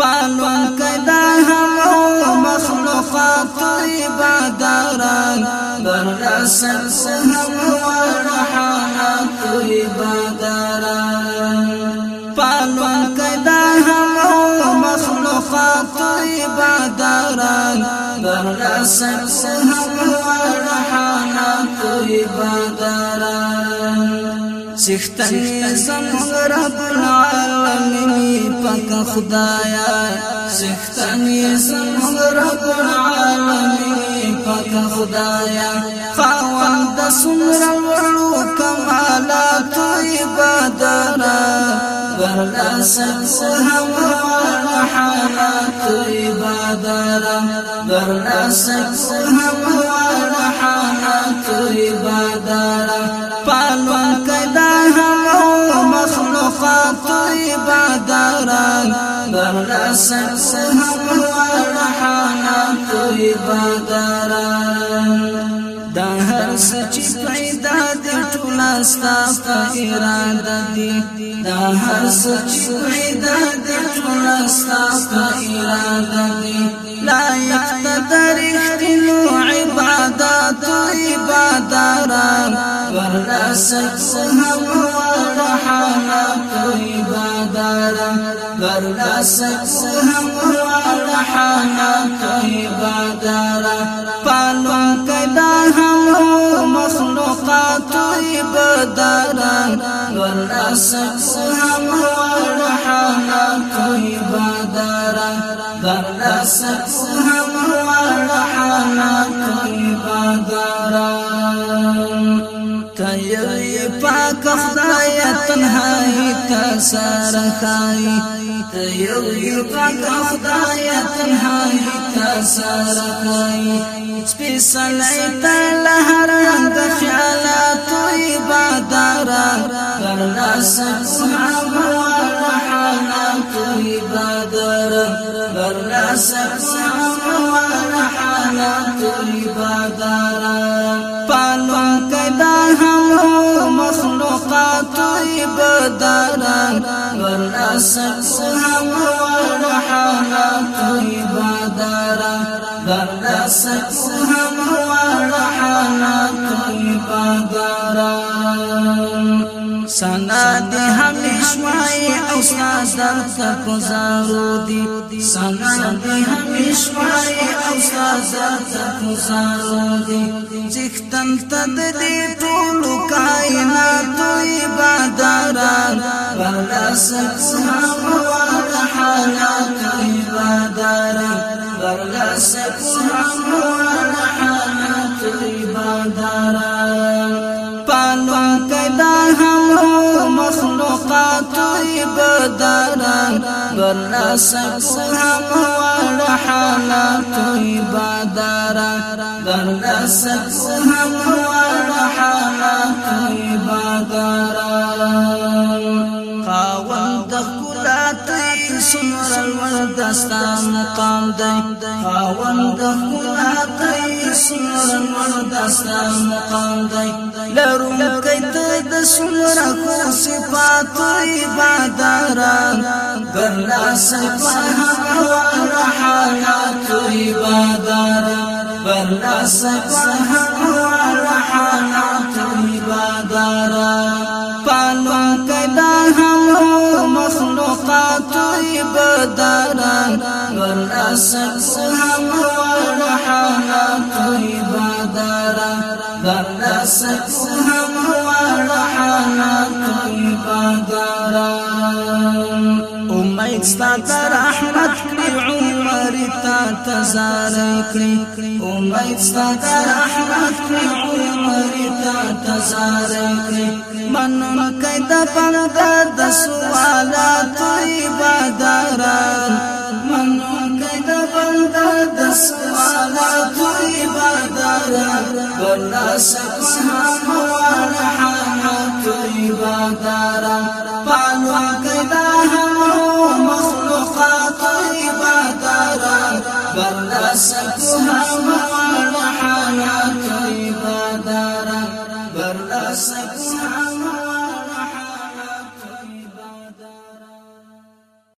پالون کدا هم مخلوقات عباداران بر رسل سهم ورحانات عباداران۔ پالون کدا هم مخلوقات عباداران بر رسل سهم ورحانات عباداران۔ زمون رب العالمین پاک خدایا سختنی زمون رب العالمین پاک خدایا. خاوند سمر ورلو کمالات عبادنا برلا سهم ورحانات عبادنا برلا سهم ورحانات عبادنا خلاص هم حالات عبادت دا هر سچ پیدا دی ټول استا په اراده دی دا هر سچ پیدا دی ټول استا په اراده دی لا یقتدر اختنو عبادات عبادارا ورنسک سهم ورحمت عبادارا عباداران پالون کدا هم مخلوقات عباداران ورلا سهم ورحانات عباداران ورلا سهم ورحانات عباداران کایوی پاک خدای تنهایی تسار خای کایوی پاک خدای تنهایی تسار خای سپیسلی تل هر رنگ خیالات عبادارا. ورنا سبحان ورحانات عبادارا. ورنا سبحان ورحانات عبادارا. عبادارا ورنا سبحان ورحانات عبادارا برلا سکسهم ورحانات عباداران سنا دی همیش مای أو سازر تکوزارو دی سنا دی همیش أو سازر تکوزارو دی چختن تد دی ټولو کائنات عباداران برلا سکسهم ورحانات عباداران برلا سکسهم ورحانات عباداران پالون کدا هم مخلوقات عباداران برلا سکسهم برلا سکسهم ورحانات عباداران خاوند خلاتي سمر الوردستا مقام دی خاوند خلاتي سمر الوردستا مقام دی لرم کیت د سمر کو صفات عباداران برلا صفات ورحالات عباداران برلا صفات ورحالات عباداران پالون کدا هم مخلوقات عباداران والأسد سهم ورحانات عباداران والأسد سهم ورحانات عباداران امید ستا رحمت کړی باری تا تزار کړی امید ستا رحمت کړی عمر تا تزار کړی من مکه د پند د سوالات عبادت من مکه د پند د سوالات عبادت ولا سبحان الله رحمت عبادت پالو کدا وسطها